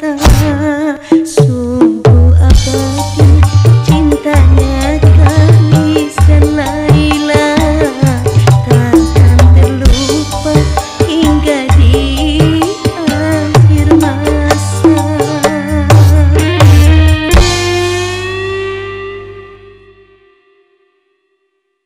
ta